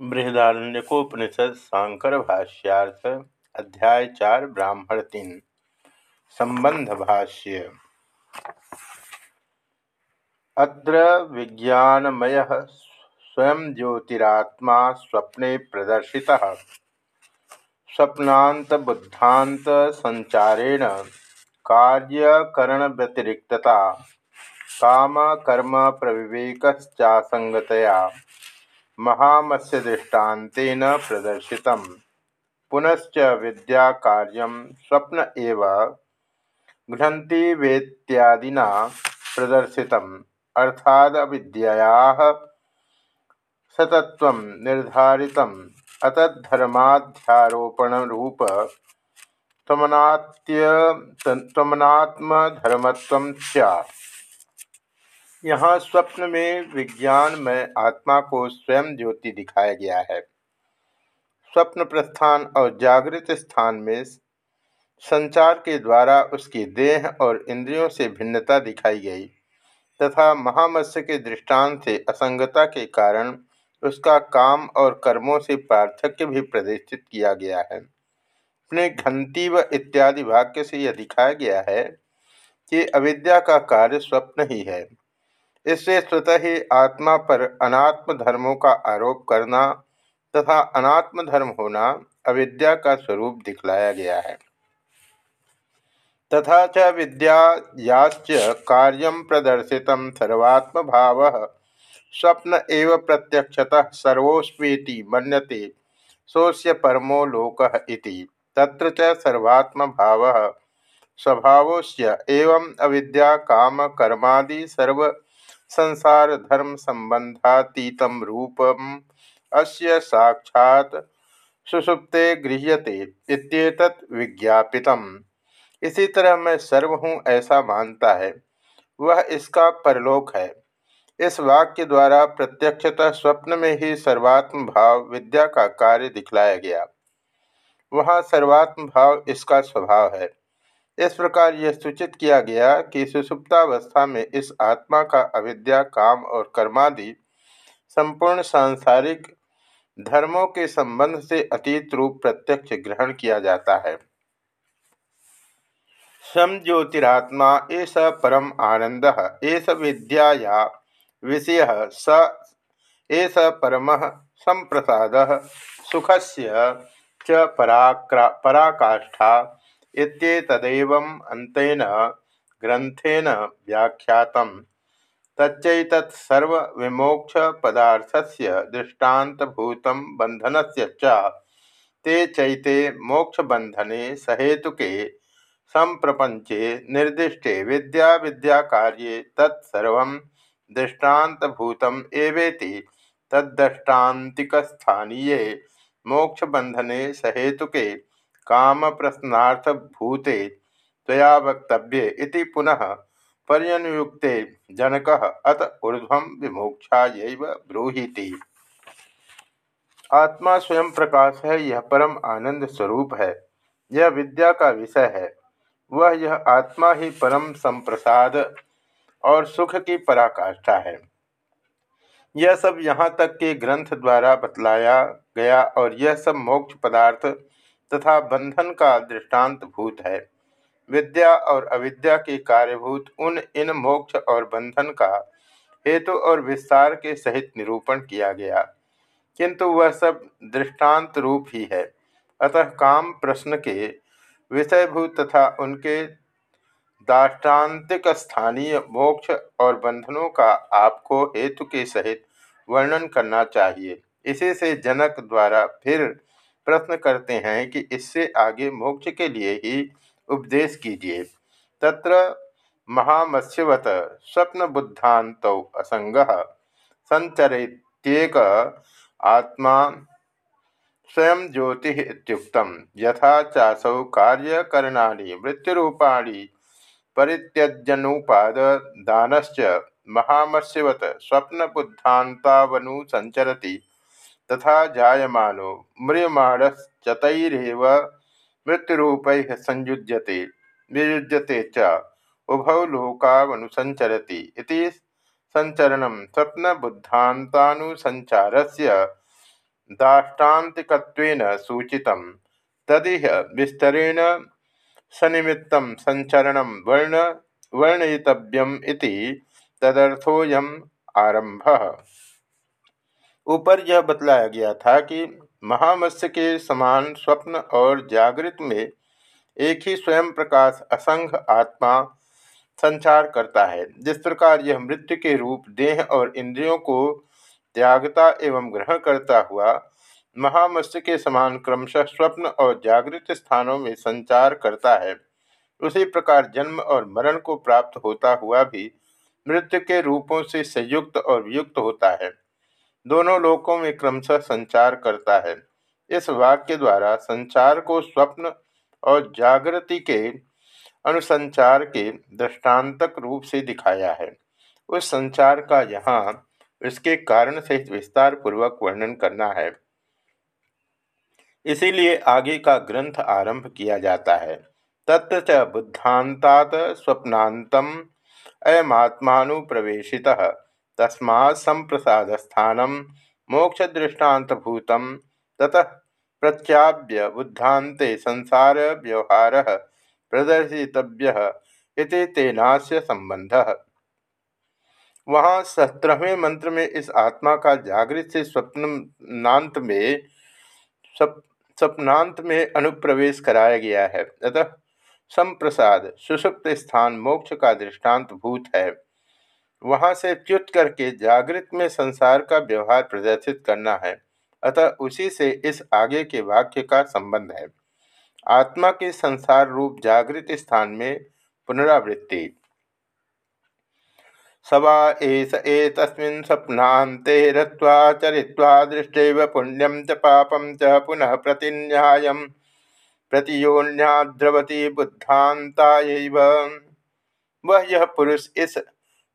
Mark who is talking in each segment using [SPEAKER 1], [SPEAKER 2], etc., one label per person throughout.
[SPEAKER 1] बृहदारण्यकोपनिषद सांकर भाष्यार्थ अध्याय चार ब्राह्मण तीन। संबंध भाष्य। अत्र विज्ञानमय स्वयं ज्योतिरात्मा स्वप्ने प्रदर्शितः। स्वप्नांत बुद्धांत संचारेण कार्यकरण व्यतिरिक्तता काम कर्म प्रविवेकश्चासंगतया। महामत्स्य दृष्टान्तेन प्रदर्शित पुनश्च विद्या कार्य स्वप्न एव घ्नन्ति वेत्यादिना प्रदर्शित अर्थादविद्यया सतत्व निर्धारित अतद्धर्माध्यारोपणरूप त्वमनात्मधर्मत्व यहाँ स्वप्न में विज्ञान में आत्मा को स्वयं ज्योति दिखाया गया है। स्वप्न प्रस्थान और जागृत स्थान में संचार के द्वारा उसकी देह और इंद्रियों से भिन्नता दिखाई गई तथा महामत्स्य के दृष्टांत से असंगता के कारण उसका काम और कर्मों से पार्थक्य भी प्रदर्शित किया गया है। अपने घंटी व इत्यादि वाक्य से यह दिखाया गया है कि अविद्या का कार्य स्वप्न ही है। इससे स्वतः ही आत्मा पर अनात्म धर्मों का आरोप करना तथा अनात्म धर्म होना अविद्या का स्वरूप दिखलाया गया है। तथा च विद्यायाश्च कार्य प्रदर्शित सर्वात्म भाव स्वप्न एव प्रत्यक्षतः सर्वोस्वीति मनते सोस्य परमो लोक तत्र च सर्वात्म भाव स्वभावस्य एवं अविद्या, काम, कर्मादि सर्व संसार धर्म संबंधातीत रूपम। अस्य साक्षात सुसुप्ते गृह्यते इत्येतत् विज्ञापितम। इसी तरह मैं सर्व हूँ ऐसा मानता है। वह इसका परलोक है। इस वाक्य द्वारा प्रत्यक्षतः स्वप्न में ही सर्वात्म भाव विद्या का कार्य दिखलाया गया। वहाँ सर्वात्म भाव इसका स्वभाव है। इस प्रकार यह सूचित किया गया कि सुसुप्तावस्था में इस आत्मा का अविद्या, काम और कर्मादि संपूर्ण सांसारिक धर्मों के संबंध से अतीत रूप प्रत्यक्ष ग्रहण किया जाता है। सम ज्योतिरात्मा एस परम आनंद एस विद्या विषय स एस परम संप्रसाद सुख से च पराकाष्ठा इत्येतदेवम् अन्तेन ग्रन्थेन व्याख्यातम्। तच्चैतत्सर्वविमोक्षपदार्थस्य दृष्टान्तभूतं बन्धनस्य च ते चैते मोक्षबन्धने सहेतुके सम्प्रपञ्चे निर्दिष्टे विद्याविद्याकार्ये तत्सर्वं दृष्टान्तभूतम् एवेति तद्दृष्टान्तिकस्थानीये मोक्षबन्धने सहेतुके काम प्रश्नार्थ भूते तया वक्तव्ये पुनः पर्यनुयुक्ते जनक अत ऊर्ध्व विमोक्षा ब्रूहीति। आत्मा स्वयं प्रकाश है, यह परम आनंद स्वरूप है, यह विद्या का विषय है। वह यह आत्मा ही परम संप्रसाद और सुख की पराकाष्ठा है। यह सब यहाँ तक के ग्रंथ द्वारा बतलाया गया और यह सब मोक्ष पदार्थ तथा बंधन का दृष्टांत भूत है। विद्या और अविद्या के कार्यभूत उन इन मोक्ष और बंधन का हेतु और विस्तार के सहित निरूपण किया गया। किंतु वह सब दृष्टांत रूप ही है। अतः काम प्रश्न के विषयभूत तथा उनके दाष्टान्तिक स्थानीय मोक्ष और बंधनों का आपको हेतु के सहित वर्णन करना चाहिए। इसी से जनक द्वारा फिर प्रश्न करते हैं कि इससे आगे मोक्ष के लिए ही उपदेश कीजिए। तत्र महामत्स्यवत स्वप्न बुद्धांत असंग संचरित्येक आत्मा स्वयं ज्योति यथा चासौ कार्यकरणानि, मृत्युरूपाणि परित्यजनुपादानश्च महामत्स्यवत स्वप्नबुद्धान्तावनुसंचरति तथा जायमानो म्रियमाणश्चतरव मृत्युरूपैः संयुज्यते वियुज्यते च। उभौ लोकावनुसंचरति इति संचरणं स्वप्नबुद्धान्तानुसंचारस्य दाष्टान्तिकत्वेन सूचितं। तदिह विस्तरेण सनिमित्त संचरण वर्ण, वर्णयितव्यम इति तदर्थोयम आरंभ ऊपर यह बतलाया गया था कि महामत्स्य के समान स्वप्न और जागृत में एक ही स्वयं प्रकाश असंग आत्मा संचार करता है। जिस प्रकार यह मृत्यु के रूप, देह और इंद्रियों को त्यागता एवं ग्रहण करता हुआ महामत्स्य के समान क्रमशः स्वप्न और जागृत स्थानों में संचार करता है, उसी प्रकार जन्म और मरण को प्राप्त होता हुआ भी मृत्यु के रूपों से संयुक्त और वियुक्त होता है। दोनों लोकों में क्रमशः संचार करता है। इस वाक्य द्वारा संचार को स्वप्न और जागृति के अनुसंचार के दृष्टांतक रूप से दिखाया है। उस संचार का यहाँ इसके कारण सहित विस्तार पूर्वक वर्णन करना है। इसीलिए आगे का ग्रंथ आरंभ किया जाता है। तत्र च बुद्धांतात स्वप्नातम अयमात्मानुप्रवेशि तस्मा संप्रसादस्थान मोक्षदृष्टान्तभूत ततः प्रत्याव्य बुद्धांते संसार व्यवहार प्रदर्शितव्य तेनास्य संबंध वहाँ सत्रहवें मंत्र में इस आत्मा का जागृत से स्वप्नांत में स्वप्नांत में अनुप्रवेश कराया गया है। अतः संप्रसाद, सुषुप्त स्थान मोक्ष का दृष्टांत भूत है। वहाँ से च्युत करके जागृत में संसार का व्यवहार प्रदर्शित करना है। अतः उसी से इस आगे के वाक्य का संबंध है। आत्मा के संसार रूप जागृत स्थान में पुनरावृत्ति। सवा एस एतस्मिन् स्वप्नान्ते रत्वा चरित्वा दृष्टैव पुण्यम च पापम च पुनः प्रतिन्यायम्। प्रतियोन्याद्रवती बुद्धांता वह यह पुरुष इस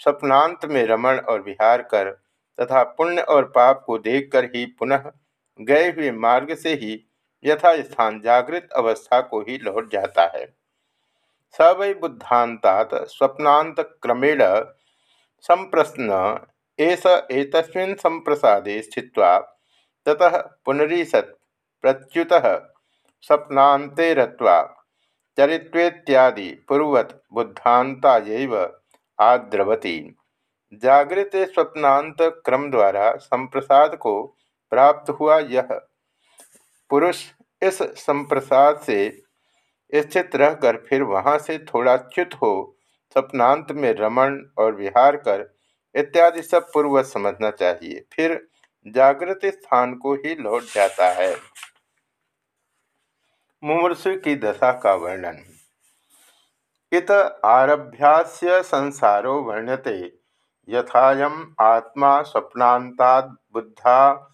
[SPEAKER 1] स्वप्नांत में रमण और विहार कर तथा पुण्य और पाप को देखकर ही पुनः गए हुए मार्ग से ही यथा स्थान जागृत अवस्था को ही लौट जाता है। स वै बुद्धांतात स्वप्नांत क्रमेण संप्रश्न एस एतस्मिन् संप्रसादे स्थित्वा ततः पुनरीसत् प्रच्युतः स्वप्नाते रत्वा चरित्वेत्यादि पूर्वत बुद्धांता आद्रवती। जागृत स्वप्नांत क्रम द्वारा संप्रसाद को प्राप्त हुआ यह। पुरुष इस संप्रसाद से स्थित रहकर फिर वहाँ से थोड़ा च्युत हो, स्वप्नांत में रमण और विहार कर इत्यादि सब पूर्वत समझना चाहिए। फिर जागृत स्थान को ही लौट जाता है। मुमूर्षु की दशा का वर्णन। इत आरभ्यास्य संसारो वर्ण्यते। यथायम आत्मा स्वप्नाता बुद्धा,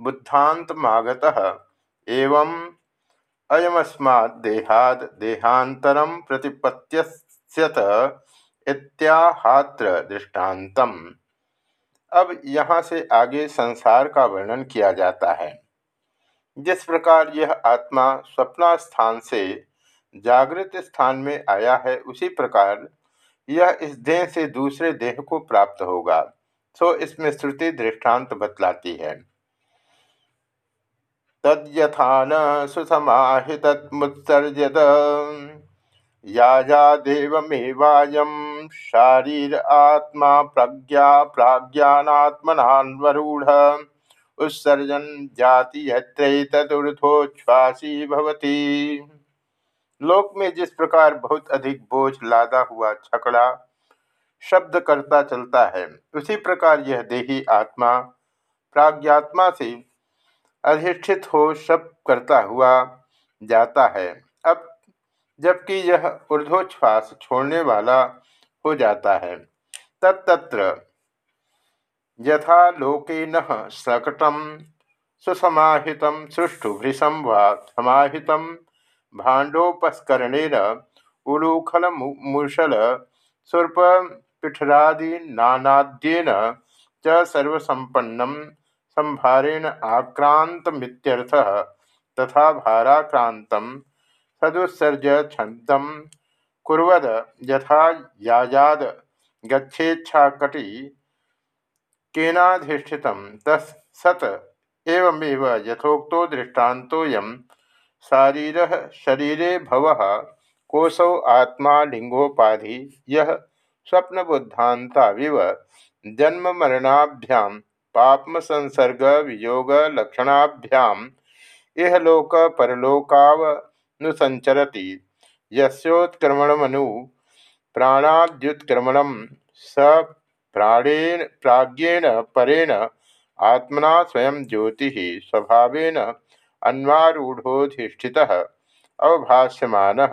[SPEAKER 1] बुद्धान्तमागतः। एवं अयमस्मात् देहाद देहांतरम प्रतिपत्यस्यत इत्याहात्र दृष्टान्तम। अब यहाँ से आगे संसार का वर्णन किया जाता है। जिस प्रकार यह आत्मा स्वप्नास्थान से जागृत स्थान में आया है, उसी प्रकार यह इस देह से दूसरे देह को प्राप्त होगा। सो इसमें श्रुति दृष्टांत बतलाती है। तद्यथा न सुसमाहित मुत्सर्जत याजा देवमेवायम शारीर आत्मा प्रज्ञा प्राज्ञात्मनान्वरूढ़ उत्सर्जन जाति यथोच्छ्वासी भवती। लोक में जिस प्रकार बहुत अधिक बोझ, लादा हुआ, छकड़ा, शब्द करता चलता है, उसी प्रकार यह देही आत्मा प्राज्ञात्मा से अधिष्ठित हो शब्द करता हुआ जाता है। अब जबकि यह ऊर्ध्वश्वास छोड़ने वाला हो जाता है तत्र यथा लोके न सकटम सुसमाहित सुष्ठु भृशम व समाहित भाण्डोपस्करणेन उलूखलमुशल सुर्पपिठरादिनानाद्येन च सर्वसम्पन्नं संभारेण आक्रान्तमित्यर्थः तथा भाराक्रान्तं सदुत्सर्ज छन्दं कुर्वद यथा यायाद गच्छेच्छाकटि केनाधिष्ठितं तत् एवमेव यथोक्तो दृष्टान्तोऽयं शारीर शरीरे भव कोशौ आत्मा लिंगोपाधि यह स्वप्नबुद्धांताविव जन्म मरणाभ्यां पापम संसर्ग वियोग लक्षणाभ्याम इहलोक परलोकावनुसंचरति यस्योत्क्रमणमनु स प्राणेन, प्राज्ञेन, परेण, आत्मना स्वयं ज्योति, स्वभावेन अन्वारूढ़ोधिष्ठि अवभाष्यमान,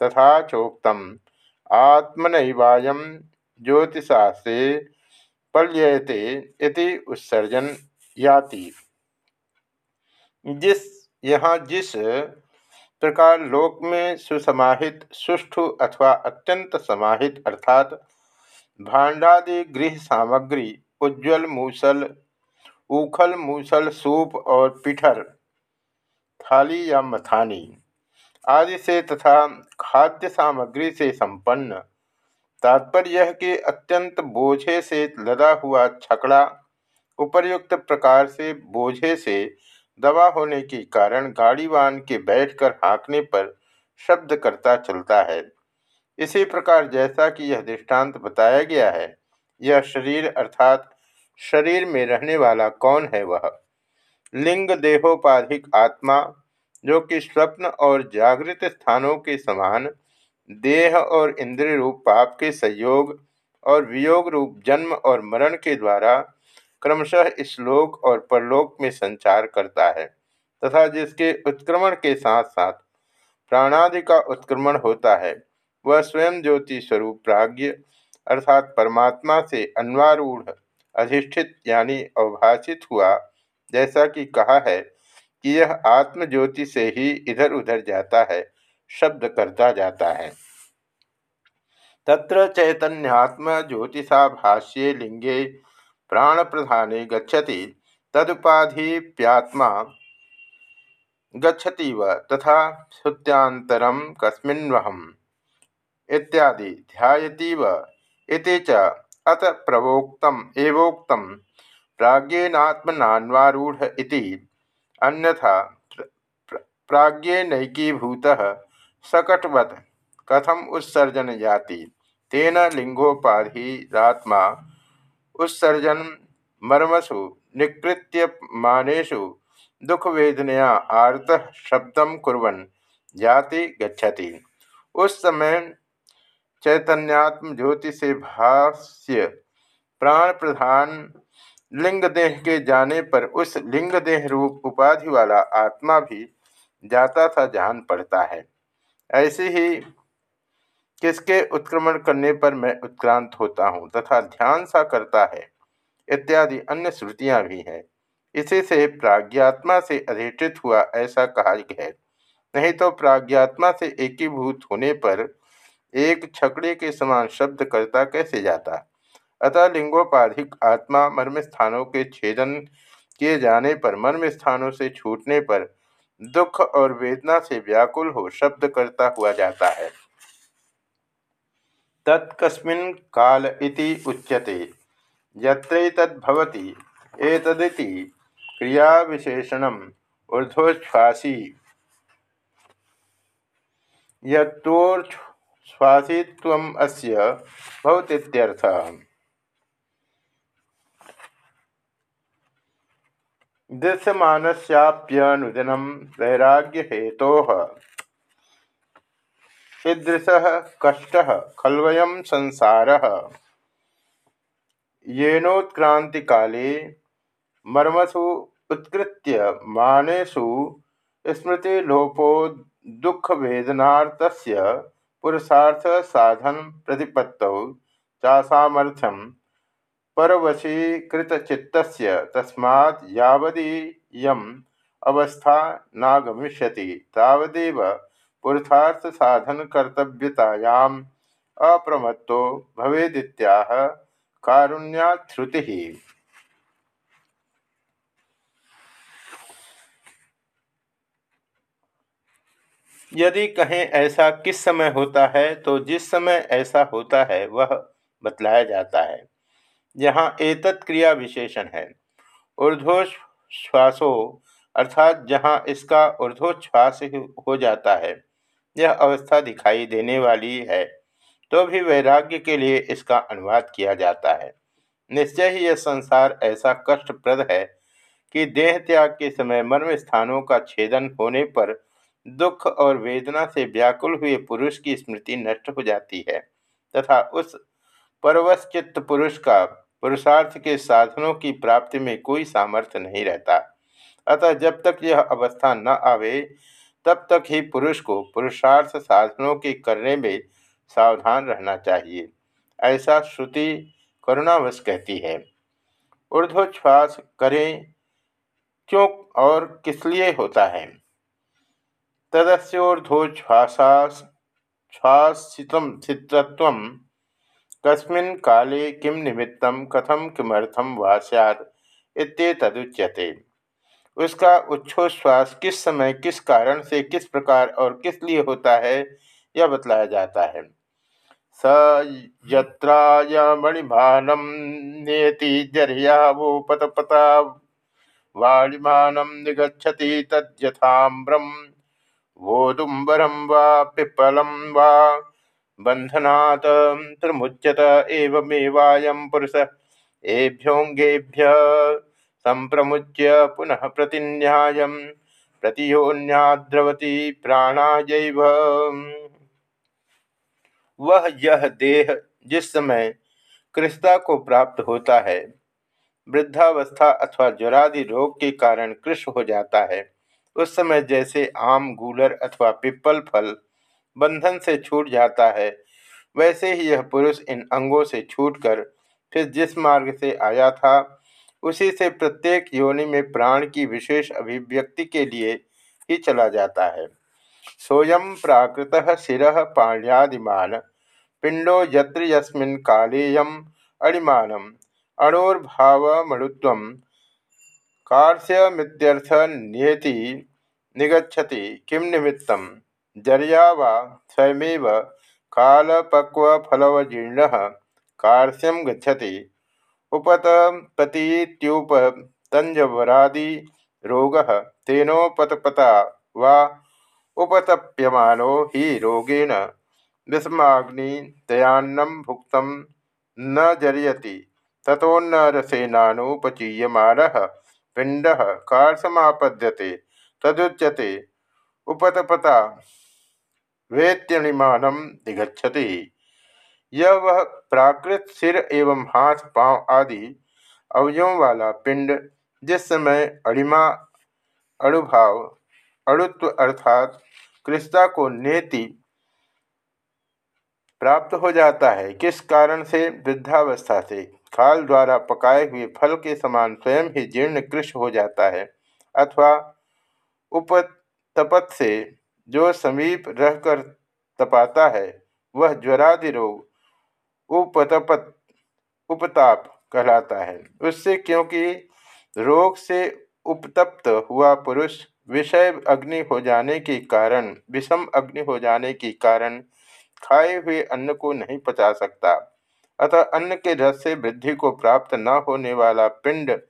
[SPEAKER 1] तथा चोक्त आत्मनैवायं ज्योतिषास्ते पल्यते इति उत्सर्जन याति। जिस, यहाँ जिस प्रकार लोक में सुसमाहित, सुष्ठु अथवा अत्यंत समाहित अर्थात भांडादि गृह सामग्री, उज्ज्वल मूसल, उखल मूसल सूप और पिठर थाली या मथानी। आदि से तथा खाद्य सामग्री से संपन्न। तात्पर्य यह कि अत्यंत बोझे से लदा हुआ छकड़ा उपर्युक्त प्रकार से बोझे से दवा होने के कारण गाड़ीवान के बैठकर हाँकने पर शब्द करता चलता है। इसी प्रकार जैसा कि यह दृष्टांत बताया गया है, यह शरीर अर्थात शरीर में रहने वाला कौन है वह? लिंग देहोपाधिक आत्मा जो कि स्वप्न और जागृत स्थानों के समान, देह और इंद्रिय रूप पाप के संयोग और वियोग रूप जन्म और मरण के द्वारा क्रमशः इस लोक और परलोक में संचार करता है तथा जिसके उत्क्रमण के साथ साथ प्राणादि का उत्क्रमण होता है, वह स्वयं ज्योति स्वरूप प्राज्ञ अर्थात परमात्मा से अन्वारूढ़, अधिष्ठित यानी अवभाषित हुआ, जैसा कि कहा है कि यह आत्म ज्योति से ही इधर उधर जाता है, शब्द करता जाता है। तत्र चैतन्यात्म ज्योतिषा भाष्ये लिंगे प्राण प्रधाने गच्छति तदुपाधिप्यात्मा गच्छति व तथा श्रुत्यांतरम कस्मिन्वहम इत्यादि ध्यायतीव इति च अत प्रवोक्तम एवोक्तम प्राज्ञेनात्मनान्वारूढ़ इति अन्यथा प्राज्ञेनैकीभूत सकटवत। कथम उत्सर्जन जाति तेन लिंगोपाधिरात्मा उत्सर्जन मर्मसु निकृत्य मानेशु दुख वेदनया आर्त शब्द कुरन जाति गच्छति। उस समय चैतन्यात्म ज्योति से भाष्य प्राण प्रधान लिंग देह के जाने पर उस लिंग देह रूप उपाधि वाला आत्मा भी जाता था जान पड़ता है। ऐसे ही किसके उत्क्रमण करने पर मैं उत्क्रांत होता हूँ तथा ध्यान सा करता है, इत्यादि अन्य श्रुतियाँ भी हैं। इसी से प्राज्ञात्मा से अधिष्ठित हुआ ऐसा कहा है। नहीं तो प्राज्ञात्मा से एकीभूत होने पर एक छकड़े के समान शब्द करता कैसे जाता? अतः लिंगोपाधिक आत्मा मर्म स्थानों के छेदन किए जाने पर, मर्म स्थानों से छूटने पर दुख और वेदना से व्याकुल हो शब्द करता हुआ जाता है। तत्कस्मिन् काल इति उच्यते यत्रैतद्भवति एतदिति क्रियाविशेषणम् ऊर्ध्वश्वासी यत्तोर्ध्वश्वासित्वम् अस्य भवतीत्यर्थः दृश्यमानस्याप्यनुदिनं ईदृश कष्ट खलवयम संसार। येनोत्क्रांति काले मर्मसु उत्कृत्य मानेषु स्मृति लोपो दुख वेदनार्थ पुरुषार्थ साधन प्रतिपत्त चासामर्थ्यम परवशीकृतचित्त तस्मा यदीयम अवस्था नागमिष्यति। तावदेव पुरुषार्थ साधन कर्तव्यतायाम अप्रमत्तो भवेदित्याह कारुण्याश्रुति यदि कहें ऐसा किस समय होता है तो जिस समय ऐसा होता है, वह बतलाया जाता है। यहाँ एतत् क्रिया विशेषण है। ऊर्ध्व श्वासो अर्थात जहाँ इसका ऊर्ध्वोच्छ्वास हो जाता है, यह अवस्था दिखाई देने वाली है तो भी वैराग्य के लिए इसका अनुवाद किया जाता है। निश्चय ही यह संसार ऐसा कष्टप्रद है कि देह त्याग के समय मर्म स्थानों का छेदन होने पर दुख और वेदना से व्याकुल हुए पुरुष की स्मृति नष्ट हो जाती है, तथा उस परवश्चित पुरुष का पुरुषार्थ के साधनों की प्राप्ति में कोई सामर्थ्य नहीं रहता। अतः जब तक यह अवस्था न आवे, तब तक ही पुरुष को पुरुषार्थ साधनों के करने में सावधान रहना चाहिए। ऐसा श्रुति करुणावश कहती है। ऊर्ध्वश्वास करें, क्यों और किस लिए होता है? तदस्योर्ध्वोच्छ्वासाश्वासितम चित्रत्व कस्मिन् काले किम निमित्तम कथम किमर्थम वा इत्येतदुच्यते। उसका उच्छ्वास किस समय, किस कारण से, किस प्रकार और किस लिए होता है, यह बतलाया जाता है। स यत्राय मणिमानं नेति जर्यावोपतपता, वाणिमानं निगच्छति तद्यथाम्रं, वोदुम्बरं वा पिप्पलं वा बन्धनात्, त्रिमुच्यत एवमेवायं पुरुष। एभ्योऽङ्गेभ्य सम्प्रमुच्य पुनः प्रतिन्यायं, प्रतियोन्याद्रवती प्राणायैव। वह यह देह जिस समय कृष्णा को प्राप्त होता है, वृद्धावस्था अथवा ज्वरादि रोग के कारण कृष हो जाता है, उस समय जैसे आम, गूलर अथवा पिप्पल फल बंधन से छूट जाता है। वैसे ही यह पुरुष इन अंगों से छूटकर फिर जिस मार्ग से आया था, उसी से प्रत्येक योनि में प्राण की विशेष अभिव्यक्ति के लिए ही चला जाता है। सोयम प्राकृत शिव पाण्यादिमान पिंडो यत्र यस्मिन् कालेयम् अणिमानम् अणोर्भावमणुत्वं नियति निगछति किम निमित्तं जर्या वा स्वयमेव कालपक्वफलवजीर्णः कार्स्यं गच्छति। उपतपतीत्युपतञ्जवरादिरोगः तेनोपतपता वा उपतप्यमानो हि रोगेण विषमाग्नितयान्नम भुक्त न जरियति। तथोन्न रसेनानुपचीयमान पिंड कार्समापद्यते तदुच्यते। उपतपता वेत्यणिमान दिगछति यह वह प्राकृत सिर एवं हाथ, पाँव आदि अवयों वाला पिंड, जिस समय अणिमा अणुभाव, अणुत्व अर्थात कृष्णा को नेति प्राप्त हो जाता है, किस कारण से? वृद्धावस्था से। खाल द्वारा पकाए हुए फल के समान स्वयं ही जीर्ण कृष हो जाता है, अथवा उपतपत से जो समीप रहकर तपाता है, वह ज्वरादि रोग उपतपत, उपताप कहलाता है। उससे क्योंकि रोग से उपतप्त हुआ पुरुष विषय अग्नि हो जाने के कारण, विषम अग्नि हो जाने के कारण खाए हुए अन्न को नहीं पचा सकता। अतः अन्न के रस से वृद्धि को प्राप्त न होने वाला पिंड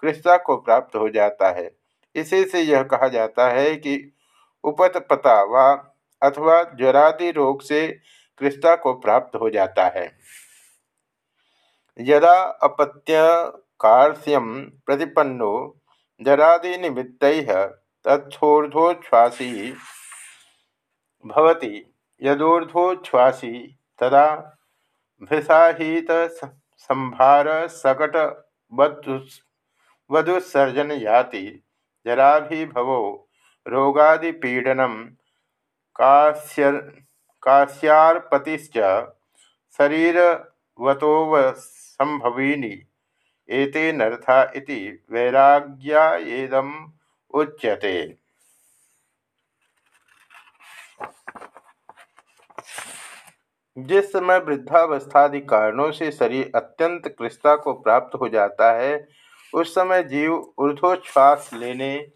[SPEAKER 1] कृष्णा को प्राप्त हो जाता है। इसी से यह कहा जाता है कि उपतपता व अथवा ज्वरादि रोग से कृष्णा को प्राप्त हो जाता है। यदा अपत्य कार्श्यम प्रतिपन्नो जरादि निमित्त तत्थोर्धोच्छ्वासी भवती, यदूर्ध्वोच्छ्वासी तदा भृषाहित संभार सकट वधुसर्जन याति जराभिभवो काश्यर काश्यार्पतिश्च शरीरवतोवसंभवीनि एते नर्था इति वैराग्यायेदम् उच्यते। जिस समय वृद्धावस्थादि कारणों से शरीर अत्यंत कृष्णता को प्राप्त हो जाता है, उस समय जीव ऊर्ध्वोच्छ्वास लेने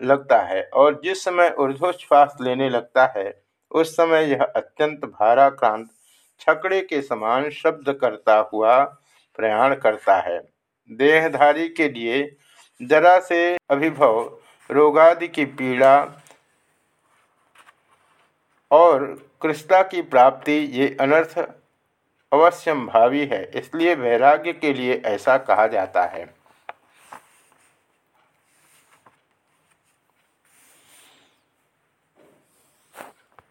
[SPEAKER 1] लगता है और जिस समय ऊर्ध्वश्वास लेने लगता है, उस समय यह अत्यंत भाराक्रांत, छकड़े के समान शब्द करता हुआ प्रयाण करता है। देहधारी के लिए जरा से अभिभव, रोगादि की पीड़ा और कृष्णा की प्राप्ति, ये अनर्थ अवश्यंभावी है, इसलिए वैराग्य के लिए ऐसा कहा जाता है।